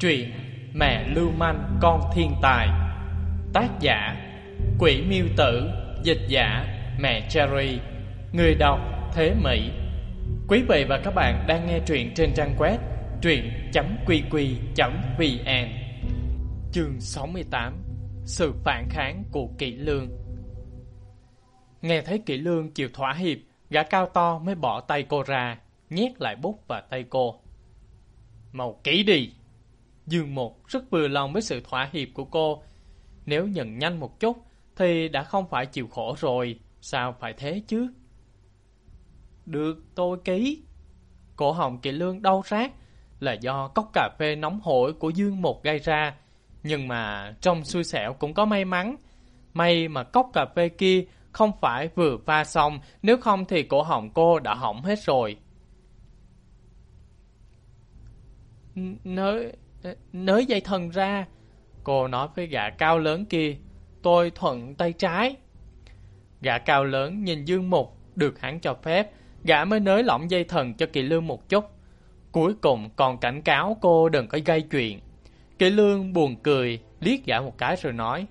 Truyện Mẹ Lưu Manh, Con Thiên Tài. Tác giả, Quỷ Miêu Tử. Dịch giả, Mẹ Cherry. Người đọc, Thế Mỹ. Quý vị và các bạn đang nghe truyện trên trang web truyện.qq.vn Chương 68 Sự phản kháng của Kỷ Lương. Nghe thấy Kỷ Lương chịu thỏa hiệp, Gã cao to mới bỏ tay cô ra, Nhét lại bút vào tay cô. Màu kỹ đi! Dương Một rất vừa lòng với sự thỏa hiệp của cô. Nếu nhận nhanh một chút thì đã không phải chịu khổ rồi, sao phải thế chứ? Được, tôi ký. Cổ họng kỳ lương đau rát là do cốc cà phê nóng hổi của Dương Một gây ra. Nhưng mà trong xui xẻo cũng có may mắn. May mà cốc cà phê kia không phải vừa pha xong, nếu không thì cổ họng cô đã hỏng hết rồi. Nơi nới dây thần ra. Cô nói với gã cao lớn kia, tôi thuận tay trái. Gã cao lớn nhìn Dương Mục, được hắn cho phép, gã mới nới lỏng dây thần cho Kỳ Lương một chút. Cuối cùng còn cảnh cáo cô đừng có gây chuyện. Kỳ Lương buồn cười, liếc gã một cái rồi nói.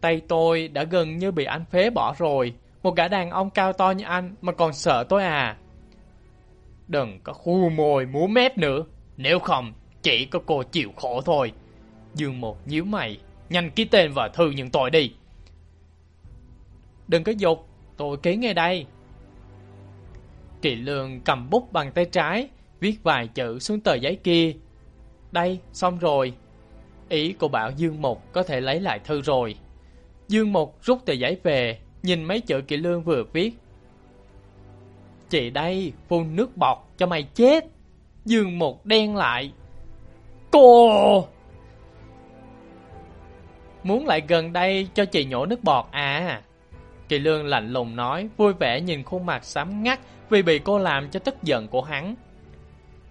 Tay tôi đã gần như bị anh phế bỏ rồi. Một gã đàn ông cao to như anh mà còn sợ tôi à. Đừng có khu mồi múa mép nữa. Nếu không, chỉ có cô chịu khổ thôi. Dương một nhíu mày, nhanh ký tên và thư nhận tội đi. Đừng có dục, tôi ký ngay đây. Kỳ lương cầm bút bằng tay trái, viết vài chữ xuống tờ giấy kia. Đây, xong rồi. Ý cô bảo Dương Mục có thể lấy lại thư rồi. Dương Mục rút tờ giấy về, nhìn mấy chữ Kỳ Lương vừa viết. Chị đây, phun nước bọt cho mày chết. Dương Mục đen lại, Cô! Muốn lại gần đây cho chị nhổ nước bọt à? Kỳ Lương lạnh lùng nói, vui vẻ nhìn khuôn mặt sám ngắt vì bị cô làm cho tức giận của hắn.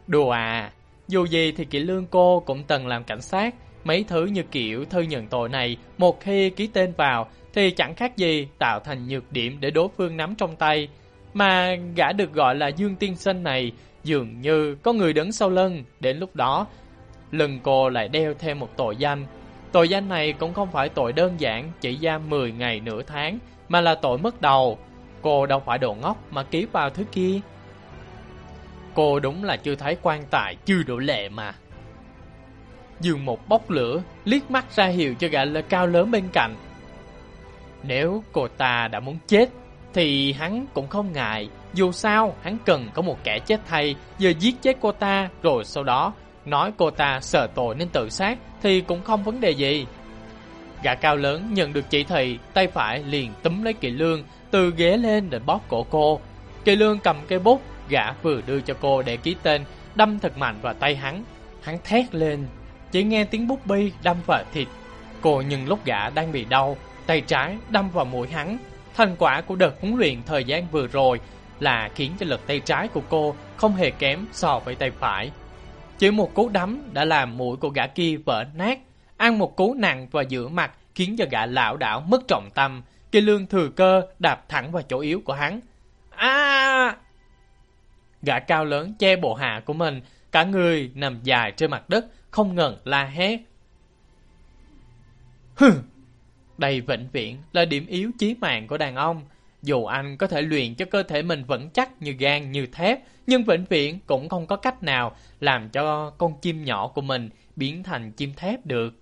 Đùa à, dù gì thì Kỳ Lương cô cũng từng làm cảnh sát, mấy thứ như kiểu thư nhận tội này, một khi ký tên vào thì chẳng khác gì tạo thành nhược điểm để đối phương nắm trong tay. Mà gã được gọi là Dương Tiên Sinh này dường như có người đứng sau lưng, đến lúc đó lưng cô lại đeo thêm một tội danh. Tội danh này cũng không phải tội đơn giản chỉ giam 10 ngày nửa tháng, mà là tội mất đầu. Cô đâu phải đồ ngốc mà ký vào thứ kia. Cô đúng là chưa thấy quan tài, chưa đủ lệ mà. Dương một bốc lửa, liếc mắt ra hiệu cho gã lơ cao lớn bên cạnh. Nếu cô ta đã muốn chết, thì hắn cũng không ngại. Dù sao, hắn cần có một kẻ chết thay, giờ giết chết cô ta, rồi sau đó Nói cô ta sợ tội nên tự sát thì cũng không vấn đề gì. Gã cao lớn nhận được chỉ thị, tay phải liền túm lấy kỳ lương, từ ghế lên để bóp cổ cô. Kỳ lương cầm cây bút, gã vừa đưa cho cô để ký tên, đâm thật mạnh vào tay hắn. Hắn thét lên, chỉ nghe tiếng bút bi đâm vào thịt. Cô nhưng lúc gã đang bị đau, tay trái đâm vào mũi hắn. Thành quả của đợt huấn luyện thời gian vừa rồi là khiến cho lực tay trái của cô không hề kém so với tay phải. Chỉ một cú đấm đã làm mũi của gã kia vỡ nát, ăn một cú nặng vào giữa mặt khiến cho gã lão đảo mất trọng tâm. Kỳ lương thừa cơ đạp thẳng vào chỗ yếu của hắn. À! Gã cao lớn che bộ hạ của mình, cả người nằm dài trên mặt đất, không ngừng la hét. Hừ! Đây vĩnh viễn là điểm yếu chí mạng của đàn ông. Dù anh có thể luyện cho cơ thể mình vững chắc như gan như thép, nhưng vĩnh viễn cũng không có cách nào làm cho con chim nhỏ của mình biến thành chim thép được.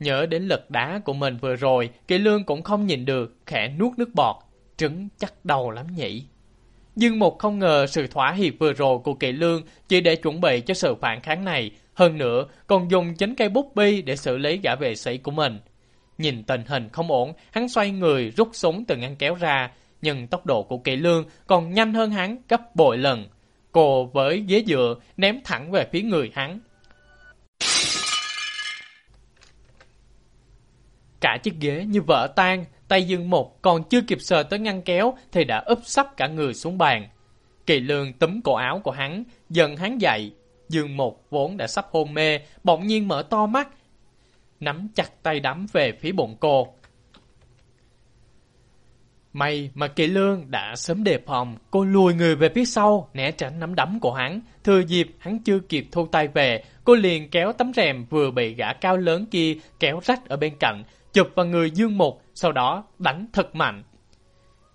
Nhớ đến lực đá của mình vừa rồi, Kỳ Lương cũng không nhìn được, khẽ nuốt nước bọt. Trứng chắc đầu lắm nhỉ. Nhưng một không ngờ sự thỏa hiệp vừa rồi của Kỳ Lương chỉ để chuẩn bị cho sự phản kháng này. Hơn nữa, còn dùng chính cây bút bi để xử lý gã vệ sĩ của mình. Nhìn tình hình không ổn, hắn xoay người rút súng từ ngăn kéo ra, nhưng tốc độ của Kỳ Lương còn nhanh hơn hắn gấp bội lần. Cô với ghế dựa ném thẳng về phía người hắn. Cả chiếc ghế như vỡ tan, tay Dương Một còn chưa kịp sờ tới ngăn kéo thì đã úp sắp cả người xuống bàn. Kỳ Lương túm cổ áo của hắn, dần hắn dậy. Dương Một vốn đã sắp hôn mê, bỗng nhiên mở to mắt, nắm chặt tay đắm về phía bụng cô. May mà Kỳ Lương đã sớm đề phòng, cô lùi người về phía sau, né tránh nắm đấm của hắn. Thừa dịp hắn chưa kịp thu tay về, cô liền kéo tấm rèm vừa bị gã cao lớn kia kéo rách ở bên cạnh, chụp vào người Dương Mục, sau đó đánh thật mạnh.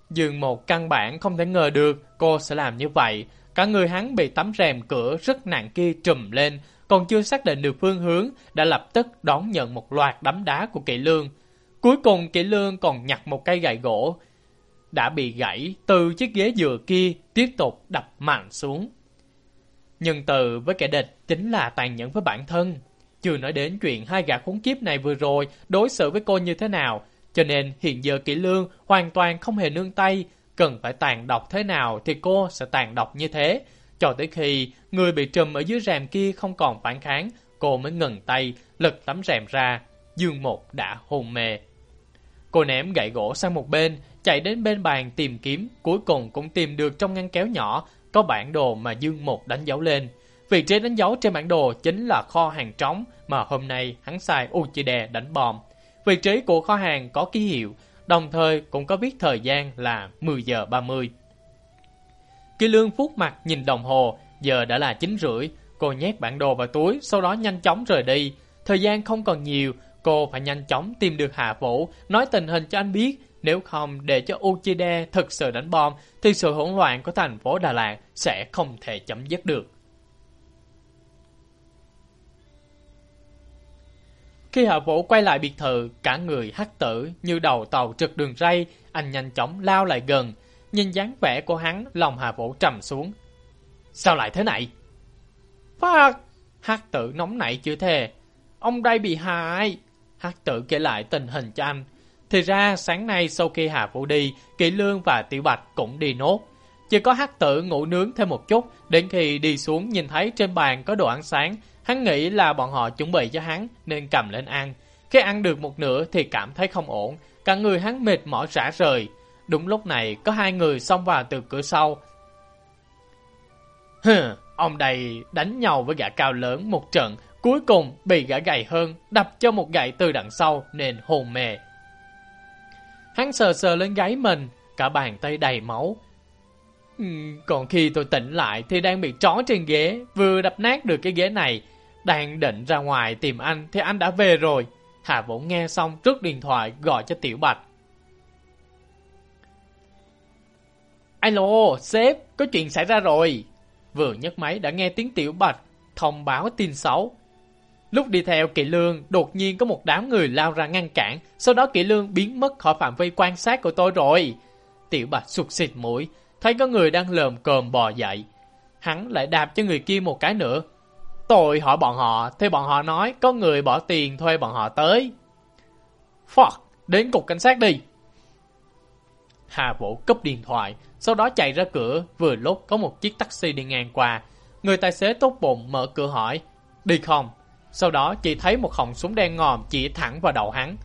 Dương Mục căn bản không thể ngờ được cô sẽ làm như vậy. Cả người hắn bị tấm rèm cửa rất nặng kia trùm lên, còn chưa xác định được phương hướng, đã lập tức đón nhận một loạt đấm đá của Kỵ Lương. Cuối cùng Kỵ Lương còn nhặt một cây gậy gỗ, đã bị gãy từ chiếc ghế dừa kia tiếp tục đập mạnh xuống. Nhân từ với kẻ địch chính là tàn nhẫn với bản thân. Chưa nói đến chuyện hai gã khốn kiếp này vừa rồi đối xử với cô như thế nào, cho nên hiện giờ kỹ lương hoàn toàn không hề nương tay, cần phải tàn độc thế nào thì cô sẽ tàn độc như thế. Cho tới khi người bị trùm ở dưới rèm kia không còn phản kháng, cô mới ngừng tay, lật tấm rèm ra. Dương Một đã hôn mê. Cô ném gậy gỗ sang một bên, chạy đến bên bàn tìm kiếm, cuối cùng cũng tìm được trong ngăn kéo nhỏ có bản đồ mà Dương Một đánh dấu lên. Vị trí đánh dấu trên bản đồ chính là kho hàng trống mà hôm nay hắn sai Uchide đánh bom. Vị trí của kho hàng có ký hiệu, đồng thời cũng có viết thời gian là 10 giờ 30. Kỳ lương phút mặt nhìn đồng hồ, giờ đã là 9 rưỡi. Cô nhét bản đồ vào túi, sau đó nhanh chóng rời đi. Thời gian không còn nhiều, cô phải nhanh chóng tìm được Hạ Vũ, nói tình hình cho anh biết. Nếu không để cho Uchide thực sự đánh bom, thì sự hỗn loạn của thành phố Đà Lạt sẽ không thể chấm dứt được. Khi Hạ Vũ quay lại biệt thự, cả người hắt tử như đầu tàu trực đường ray, anh nhanh chóng lao lại gần. Nhìn dáng vẻ của hắn, lòng Hà Vũ trầm xuống. Sao lại thế này? Phát! Hắc tử nóng nảy chưa thề. Ông đây bị hại. Hắc tử kể lại tình hình cho anh. Thì ra sáng nay sau khi Hà Vũ đi, Kỷ Lương và Tiểu Bạch cũng đi nốt. Chỉ có Hắc tử ngủ nướng thêm một chút, đến khi đi xuống nhìn thấy trên bàn có đồ ăn sáng, Hắn nghĩ là bọn họ chuẩn bị cho hắn nên cầm lên ăn. Khi ăn được một nửa thì cảm thấy không ổn, cả người hắn mệt mỏi rã rời. Đúng lúc này có hai người xông vào từ cửa sau. Hừ, ông đây đánh nhau với gã cao lớn một trận, cuối cùng bị gã gầy hơn, đập cho một gậy từ đằng sau nên hồn mề Hắn sờ sờ lên gáy mình, cả bàn tay đầy máu. Ừ, còn khi tôi tỉnh lại thì đang bị trói trên ghế, vừa đập nát được cái ghế này, đang định ra ngoài tìm anh thì anh đã về rồi. Hà Vũ nghe xong trước điện thoại gọi cho Tiểu Bạch. Alo, sếp, có chuyện xảy ra rồi. Vừa nhấc máy đã nghe tiếng Tiểu Bạch thông báo tin xấu. Lúc đi theo Kỵ Lương, đột nhiên có một đám người lao ra ngăn cản, sau đó Kỵ Lương biến mất khỏi phạm vi quan sát của tôi rồi. Tiểu Bạch sụt xịt mũi, thấy có người đang lờm cờm bò dậy. Hắn lại đạp cho người kia một cái nữa, Tôi hỏi bọn họ, thì bọn họ nói có người bỏ tiền thuê bọn họ tới. Fuck, đến cục cảnh sát đi. Hà Vũ cúp điện thoại, sau đó chạy ra cửa, vừa lúc có một chiếc taxi đi ngang qua. Người tài xế tốt bụng mở cửa hỏi, đi không? Sau đó chỉ thấy một họng súng đen ngòm chỉ thẳng vào đầu hắn.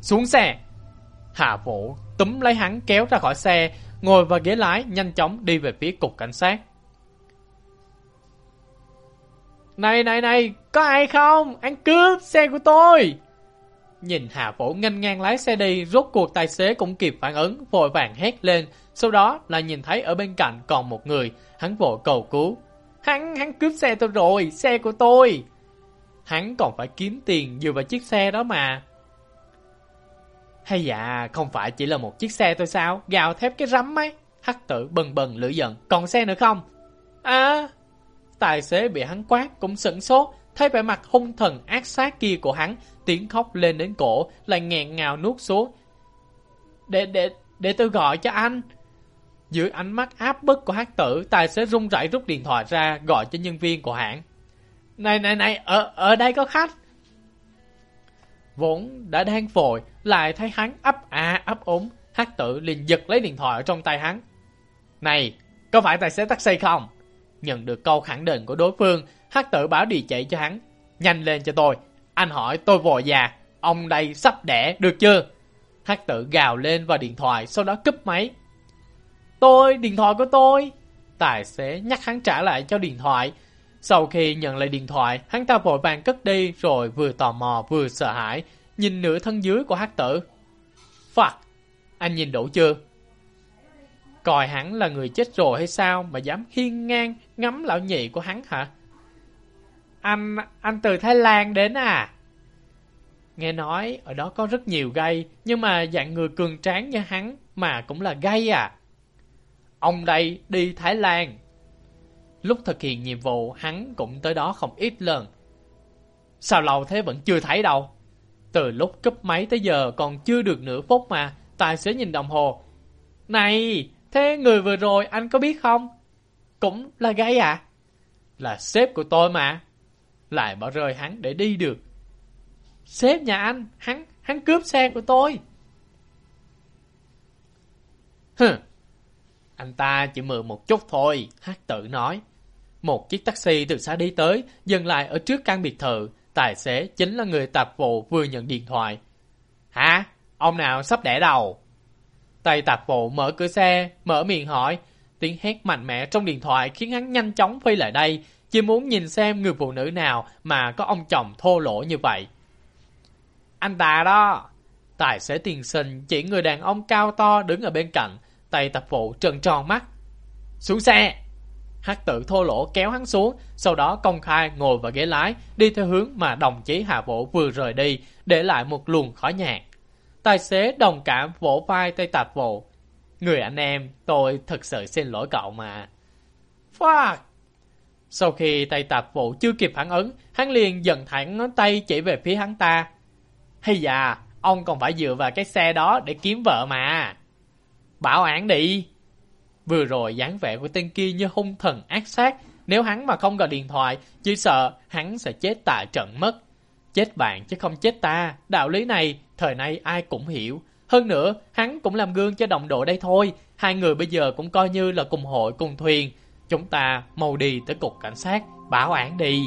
Xuống xe! Hà Vũ túm lấy hắn kéo ra khỏi xe, ngồi vào ghế lái nhanh chóng đi về phía cục cảnh sát. Này này này, có ai không? Ăn cướp xe của tôi! Nhìn Hà Vũ nganh ngang lái xe đi, rốt cuộc tài xế cũng kịp phản ứng, vội vàng hét lên. Sau đó là nhìn thấy ở bên cạnh còn một người, hắn vội cầu cứu. Hắn, hắn cướp xe tôi rồi, xe của tôi! Hắn còn phải kiếm tiền dựa vào chiếc xe đó mà. Hay dạ, không phải chỉ là một chiếc xe thôi sao? Gào thép cái rắm ấy. Hắc tử bần bần lửa giận. Còn xe nữa không? À, Tài xế bị hắn quát cũng sửng sốt, thấy vẻ mặt hung thần ác sát kia của hắn, tiếng khóc lên đến cổ, lại nghẹn ngào nuốt xuống. Để, để, để tôi gọi cho anh. Dưới ánh mắt áp bức của hát tử, tài xế run rẩy rút điện thoại ra, gọi cho nhân viên của hãng. Này, này, này, ở, ở đây có khách. Vốn đã đang vội, lại thấy hắn ấp à ấp úng, hát tử liền giật lấy điện thoại ở trong tay hắn. Này, có phải tài xế taxi không? Nhận được câu khẳng định của đối phương, hắc tử báo đi chạy cho hắn. Nhanh lên cho tôi. Anh hỏi tôi vội già. Ông đây sắp đẻ, được chưa? Hắc tử gào lên vào điện thoại, sau đó cúp máy. Tôi, điện thoại của tôi. Tài xế nhắc hắn trả lại cho điện thoại. Sau khi nhận lại điện thoại, hắn ta vội vàng cất đi rồi vừa tò mò vừa sợ hãi, nhìn nửa thân dưới của hắc tử. Fuck, anh nhìn đủ chưa? Coi hắn là người chết rồi hay sao mà dám hiên ngang ngắm lão nhị của hắn hả? Anh, anh từ Thái Lan đến à? Nghe nói ở đó có rất nhiều gay, nhưng mà dạng người cường tráng như hắn mà cũng là gay à? Ông đây đi Thái Lan. Lúc thực hiện nhiệm vụ, hắn cũng tới đó không ít lần. Sao lâu thế vẫn chưa thấy đâu? Từ lúc cấp máy tới giờ còn chưa được nửa phút mà, tài xế nhìn đồng hồ. Này, thế người vừa rồi anh có biết không? Cũng là gay à? Là sếp của tôi mà. Lại bỏ rơi hắn để đi được. Sếp nhà anh, hắn, hắn cướp xe của tôi. Hừ, anh ta chỉ mượn một chút thôi, hát tự nói. Một chiếc taxi từ xa đi tới, dừng lại ở trước căn biệt thự. Tài xế chính là người tạp vụ vừa nhận điện thoại. Hả? Ông nào sắp đẻ đầu? Tay tạp vụ mở cửa xe, mở miệng hỏi. Tiếng hét mạnh mẽ trong điện thoại khiến hắn nhanh chóng phi lại đây, chỉ muốn nhìn xem người phụ nữ nào mà có ông chồng thô lỗ như vậy. Anh ta đó! Tài xế tiền sinh chỉ người đàn ông cao to đứng ở bên cạnh, tay tập vụ trần tròn mắt. Xuống xe! Hắc tử thô lỗ kéo hắn xuống, sau đó công khai ngồi vào ghế lái, đi theo hướng mà đồng chí Hạ Vũ vừa rời đi, để lại một luồng khói nhạt. Tài xế đồng cảm vỗ vai tay tạp vụ. Người anh em, tôi thật sự xin lỗi cậu mà. Fuck! Sau khi tay tạp vụ chưa kịp phản ứng, hắn liền dần thẳng ngón tay chỉ về phía hắn ta. Hay da, ông còn phải dựa vào cái xe đó để kiếm vợ mà. Bảo án đi. Vừa rồi dáng vẻ của tên kia như hung thần ác sát. Nếu hắn mà không gọi điện thoại, chỉ sợ hắn sẽ chết tại trận mất. Chết bạn chứ không chết ta. Đạo lý này, thời nay ai cũng hiểu. Hơn nữa, hắn cũng làm gương cho đồng đội đây thôi. Hai người bây giờ cũng coi như là cùng hội cùng thuyền. Chúng ta mau đi tới cục cảnh sát, bảo án đi.